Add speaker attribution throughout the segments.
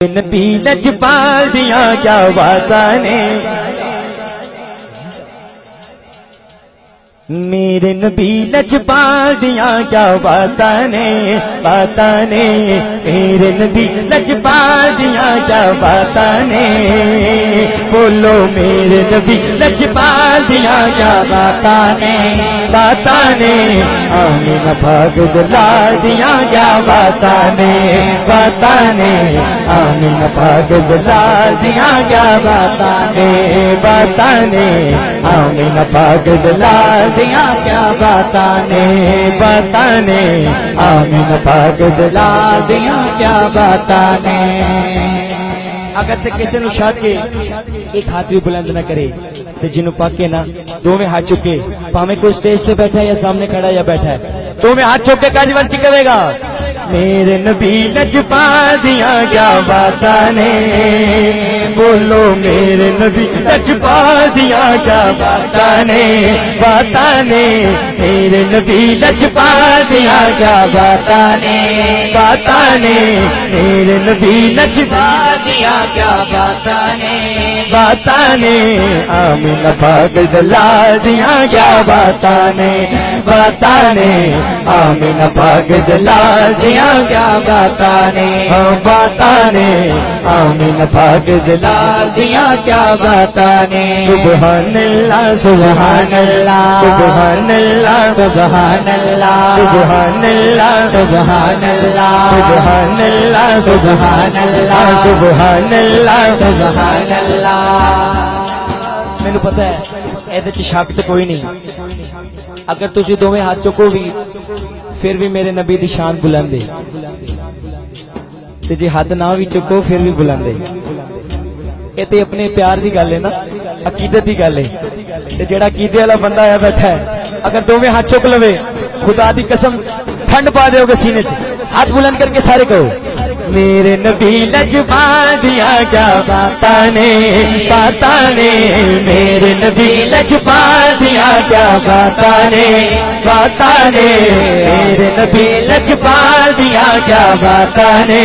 Speaker 1: نبی لج پال دیا کیا وعدہ نے میرے نبی لچ پا دیا کیا بات نے بات نے میرے نبی لچ پا دیا کیا بات نے بولو میرے نبی لچ پا دیا کیا بات
Speaker 2: نے
Speaker 1: بات نے آنے نفاد دلا دیا کیا بات نے بات نے آنے نفاد دلا دیا کیا بات نے بات نے آنے نفاد دلا
Speaker 2: دیاں کیا بتانے
Speaker 1: بتانے آمین پاک دلا
Speaker 2: دیاں کیا بتانے
Speaker 1: اگر تے کسے نو شاد کے ایک ہاتھ بھی بلند نہ کرے تے جنو پاک کے نا دو میں ہاتھ چکے پامے کوئی سٹیج پہ بیٹھا ہے یا سامنے کھڑا یا بیٹھا ہے؟ دو میں ہاتھ چکے کاج وز کی کرے گا؟ میرے نبی نجپا دیاں کیا بتانے بولو میرے نبی نجپا دیا کیا باتاں نے باتاں نے میرے نبی نجپا دیا کیا
Speaker 2: باتاں نے
Speaker 1: باتاں نے میرے نبی نجپا
Speaker 2: دیا کیا باتاں نے
Speaker 1: باتاں نے آمین، پاک دلال دیا کیا باتاں نے باتاں نے آمین، پاک دلال دیا
Speaker 2: کیا باتاں نے
Speaker 1: باتاں نے آمین، پاک دلال
Speaker 2: دیا کیا باتاں نے
Speaker 1: سبحان اللہ سبحان اللہ سبحان اللہ
Speaker 2: سبحان اللہ
Speaker 1: سبحان اللہ سبحان
Speaker 2: اللہ سبحان
Speaker 1: اللہ سبحان اللہ سبحان اللہ سبحان
Speaker 2: اللہ
Speaker 1: ਮੈਨੂੰ ਪਤਾ ਹੈ ਇਹਦੇ ਚ ਸ਼ੱਕ ਤੇ ਕੋਈ ਨਹੀਂ ਅਗਰ ਤੁਸੀਂ ਦੋਵੇਂ ਹੱਥ ਚੁੱਕੋ ਵੀ ਫਿਰ ਵੀ ਮੇਰੇ ਨਬੀ ਦੀ ਸ਼ਾਨ ਬੁਲੰਦ ਹੈ ਤੇ ਜੇ ਹੱਥ ਨਾ ਵੀ ਚੁੱਕੋ ਫਿਰ ਵੀ ਬੁਲੰਦ ਹੈ یہ تے اپنے پیار دی گل ہے نا عقیدت دی گل ہے تے جیڑا عقیدے والا بندہ آیا بیٹھا ہے اگر دو میں ہاتھ چک لوے خدا دی قسم ٹھنڈ پا دیو گے سینے چ ہاتھ بلند کر کے سارے کہو میرے نبی لجبان دیا کیا باتا نے باتا نے میرے نبی لجبان دیا کیا باتا نے باتا نے میرے نبی لجبان دیا کیا باتا نے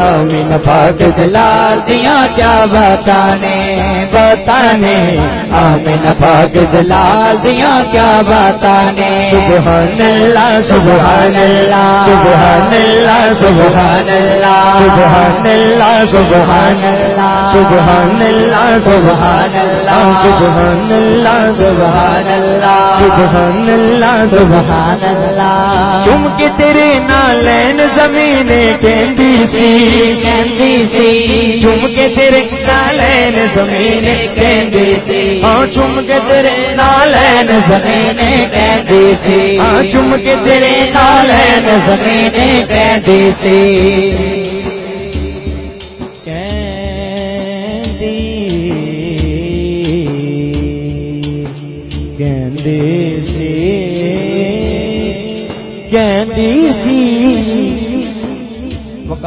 Speaker 1: آمین پاک
Speaker 2: دلال دیا کیا باتا نے
Speaker 1: باتا نے آمین پاک
Speaker 2: دلال دیا کیا باتا نے
Speaker 1: سبحان اللہ سبحان اللہ۔ سبحان اللہ سبحان
Speaker 2: اللہ۔ سبحان
Speaker 1: اللہ سبحان اللہ۔ سبحان اللہ سبحان اللہ۔ سبحان اللہ سبحان
Speaker 2: اللہ۔
Speaker 1: سبحان اللہ سبحان
Speaker 2: اللہ۔
Speaker 1: چم کے تیرے نالین زمین کہندی سی۔ کہندی
Speaker 2: سی
Speaker 1: چم کے تیرے نالین زمین کہندی سی۔ ہاں چم کے تیرے نالین زمین
Speaker 2: کہندی سی۔ ہاں
Speaker 1: چم کے تیرے نالین
Speaker 2: زمین کہندی سی۔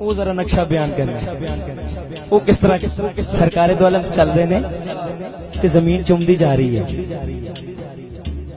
Speaker 1: وہ ذرا نقشہ بیان کرنا وہ کس طرح سرکار دولت چل رہے ہیں کہ زمین چمدی جا رہی ہے۔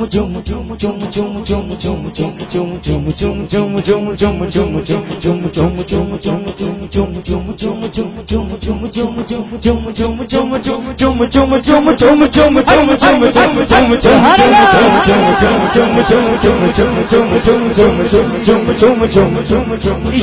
Speaker 1: منهنجو موجون مزو موش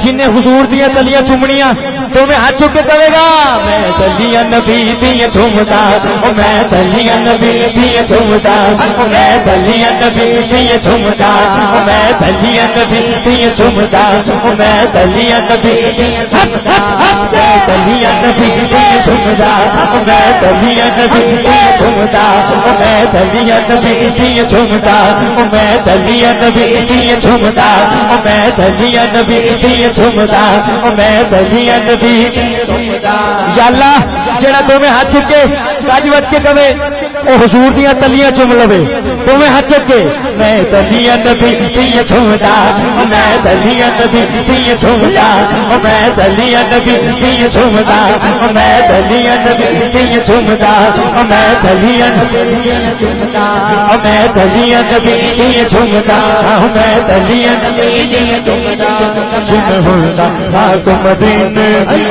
Speaker 1: جن حضور دیا تلیا چومڑیاں تو میں ہاتھ چکے کرے گا میں تلیا نبی دیا جھوم جا میں تلیا نبی دیا جھوم جا میں تلیا نبی دیا جھوم جا میں تلیا نبی دیا جھوم جا میں تلیا نبی دیں جھوم میں تلیا نبی دیا جھوم جا میں تلیا نبی دیا جھوم جا میں تلیاں بھی دیں جھوم جا جھومتا امید علی نبی بھی جھومتا امید علی نبی بھی جھومتا امید علی نبی جھومتا یا اللہ جڑا دوویں ہاتھ چکے راج وچ کے دوویں وہ حضور دیا تلیاں چم لو تو میں ہچ کے میں تلیاں نبی تیاں چھم جا میں تلیاں نبی تیاں چھم جا میں تلیاں نبی تیاں چھم جا میں تلیاں نبی تیاں چھم جا میں تلیاں نبی تیاں
Speaker 2: چھم جا
Speaker 1: میں تلیاں نبی تیاں چھم جا میں تلیاں نبی تیاں
Speaker 2: چھم جا
Speaker 1: چھم جا تم مدینے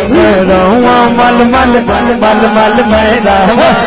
Speaker 1: میں رہوں مل مل مل مل میں رہوں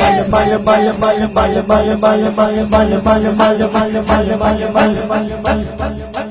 Speaker 1: bal bal bal bal bal bal bal bal bal bal bal bal bal bal bal bal bal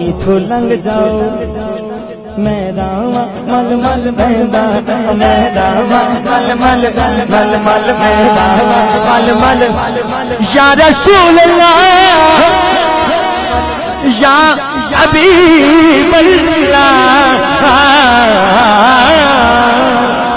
Speaker 1: ایتھو لنگ جاؤ میں راوا مل مل میں بابا میں راوا مل مل مل مل میں راوا مل مل یا رسول اللہ یا حبیب اللہ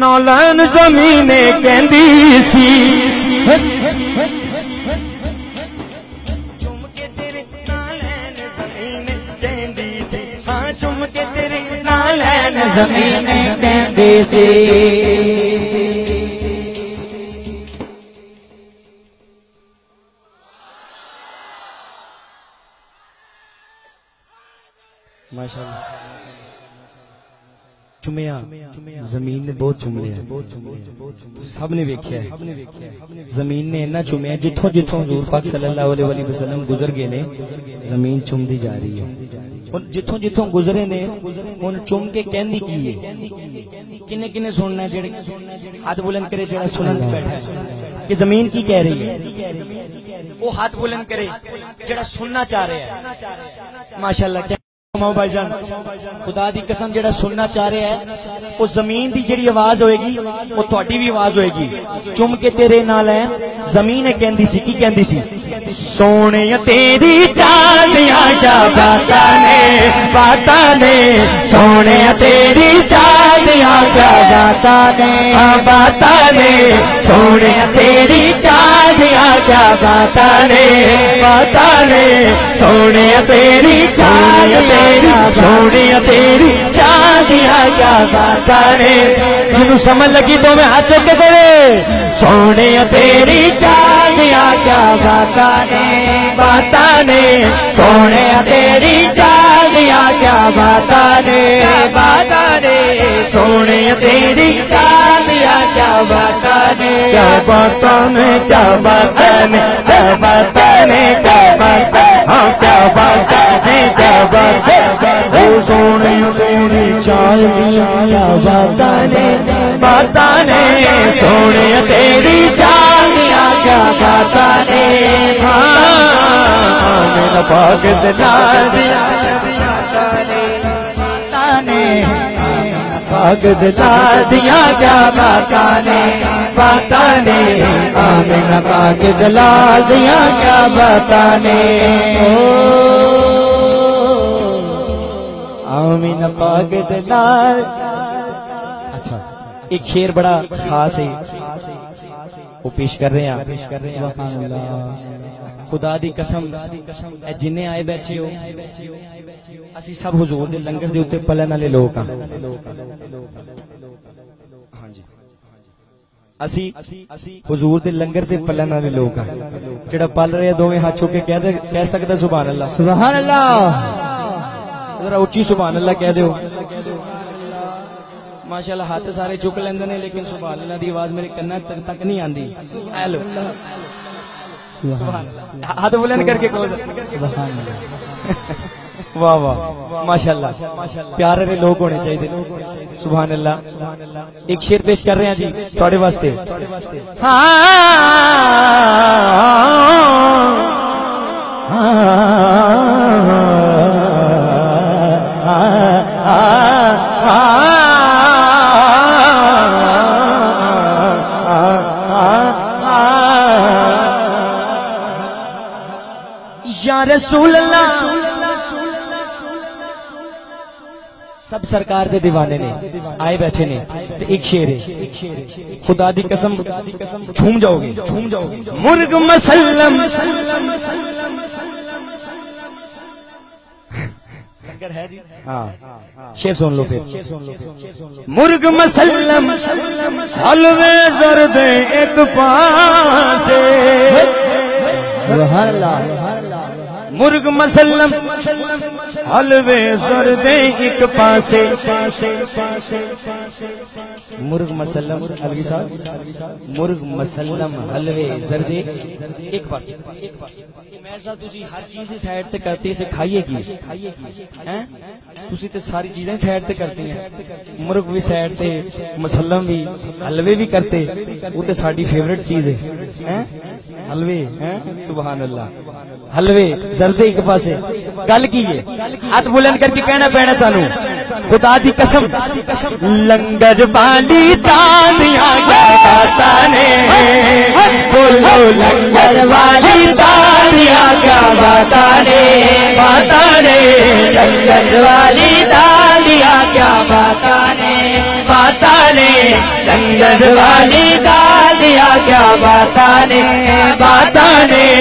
Speaker 1: نالمي ڪندي چمڪي تري ڪنالمي چمڪي نالايڻ
Speaker 2: سی
Speaker 1: زمین نے بہت سب نے ویکھیا ہے۔ زمین نے جتھوں جتھوں حضور پاک صلی اللہ علیہ وسلم گزر گئے نے، زمین جا رہی ہے۔ جتھوں جتھوں گزرے نے، ان چوم کے کہنی کی ہے؟ کنے کنے سننا ہے جڑے ہاتھ بلند کرے جڑا سنن بیٹھا ہے۔ کہ زمین کی کہہ رہی ہے؟ وہ ہاتھ بلند کرے جڑا سننا چاہ رہے ہیں ماشاءاللہ بھائی جان۔ خدا دی قسم جڑا سننا چاہ رہے ہیں، وہ زمین دی جڑی آواز ہوئے گی، وہ تہاڈی بھی آواز ہوئے گی۔ چم کے تیرے نال ہیں، زمین کہندی سی، کی کہندی سی؟ سونے یا تیری چاندیاں کیا باتاں نے باتاں نے سونے تیری دیا کیا
Speaker 2: نے
Speaker 1: بات نے سونے تیری چادیاں کیا بات نے بات نے سونے تیری چادیاں سونے تیری چادیاں کیا بات نے جنہوں سمجھ لگی تو میں ہاتھ چکے کرے سونے تیری
Speaker 2: چاندیا کیا باتا نے
Speaker 1: باتا نے سونے
Speaker 2: تیری چاندیا کیا باتا نے باتا نے
Speaker 1: سونے تیری
Speaker 2: چاندیا کیا باتا نے
Speaker 1: کیا باتا نے کیا باتا نے کیا باتا نے کیا باتا ہاں کیا باتا نے کیا باتا سونے تیری چاندیا کیا باتا نے باتا نے سونے تیری چالیاں پاک دیا پاگ دلا کیا گاتا نے۔ باتا نے۔ آمین پاگ
Speaker 2: دلا دیا کیا باتا نے۔
Speaker 1: آمین پاگ دلا اچھا۔ ایک شیر بڑا خاص ہے۔ وہ پیش کر رہے ہیں خدا دی قسم اے جنے آئے بیٹھے ہو اسی سب حضور دے لنگر دے اوتے پلن والے لوگ ہاں۔ ہاں جی۔ اسی حضور دے لنگر تے پلن والے لوگ ہاں۔ جڑا پل رہے دوویں ہاتھ چوک کے کہہ دے کہہ سکدا سبحان اللہ۔ سبحان
Speaker 2: اللہ۔
Speaker 1: ذرا اونچی سبحان اللہ کہہ دیو۔ ہات سارے چک لا پیار ایک شیر پیش کر رہے ہیں جیسے یا رسول اللہ. سب سرکار دے دیوانے نے آئے بیٹھے نے ایک شیر ہے. خدا دی قسم چھوم جاؤ گے. مرگ مسلم. جی؟ شیر سن لو پھر۔ مرغ مسلم حلوے زردے ایک پاسے
Speaker 2: سبحان اللہ۔
Speaker 1: مرگ مسلم، حلوے زردے ایک پاسے۔ مرگ مسلم علوی صاحب مرگ مسلم، حلوے زردے ایک پاسے۔ میرے ساتھ تسی ہر چیز اس کرتے اسے کھائیے گی تسی تے ساری چیزیں سائیڈ کرتے ہیں۔ مرگ بھی سائیڈ تے، مسلم بھی، حلوے بھی کرتے۔ وہ تے ساڑی فیورٹ چیز ہے۔ حلوے سبحان اللہ۔ حلوے زردے دے ایک پاسے۔ گل کی ہاتھ بلند کر کے کہنا پینا تانوں۔ خدا دی قسم، لنگر پانی دانیاں گاتا نے۔ بولو، لنگر والی دانیاں
Speaker 2: گاتا نے۔
Speaker 1: باتا نے، لنگر
Speaker 2: والی تانیاں کیا باتا نے۔
Speaker 1: باتا نے، لنگر والی
Speaker 2: دانیاں کیا بات نے۔
Speaker 1: بات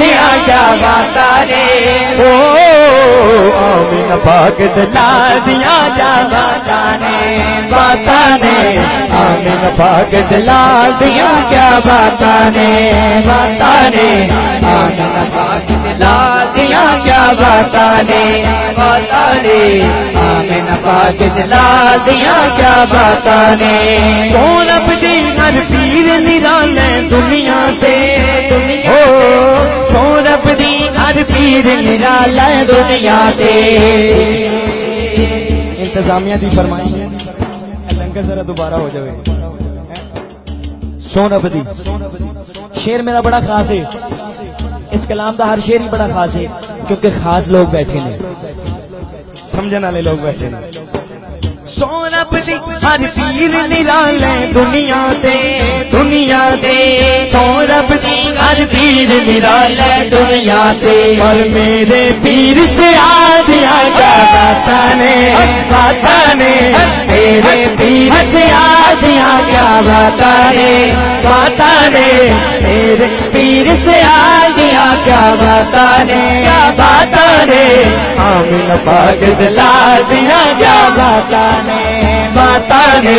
Speaker 1: آیا جاتا
Speaker 2: رے؟
Speaker 1: او آمین پاک دلا دیا جا باتا
Speaker 2: نے
Speaker 1: باتا نے آمین پاک دلا
Speaker 2: دیا کیا باتا نے باتا آمین پاک دلا دیا کیا باتا نے باتا آمین پاک دلا دیا کیا باتا نے
Speaker 1: سونب دی جی، ہر پیر نرالے دنیا تے۔ دنیا سورب دی ہر پیر نرالا
Speaker 2: دنیا دے
Speaker 1: انتظامیہ دی فرمائش ہے۔ لنگر ذرا دوبارہ ہو جائے سونف دی۔ شیر میرا بڑا خاص ہے۔ اس کلام دا ہر شیر ہی بڑا خاص ہے، کیونکہ خاص لوگ بیٹھے ہیں سمجھنے والے لوگ بیٹھے ہیں سونف دی ہر پیر نرالے دنیا تے۔ دنیا دے۔ سورب ہر پیر ملا لے
Speaker 2: دنیا دے۔
Speaker 1: پر میرے پیر سے آج آجا باتا نے باتا نے میرے پیر سے آج آجا
Speaker 2: باتا نے
Speaker 1: باتا نے میرے پیر
Speaker 2: سے آج کیا باتا نے کیا
Speaker 1: باتا نے آمین پاک دلا دیا کیا باتا
Speaker 2: نے
Speaker 1: باتا نے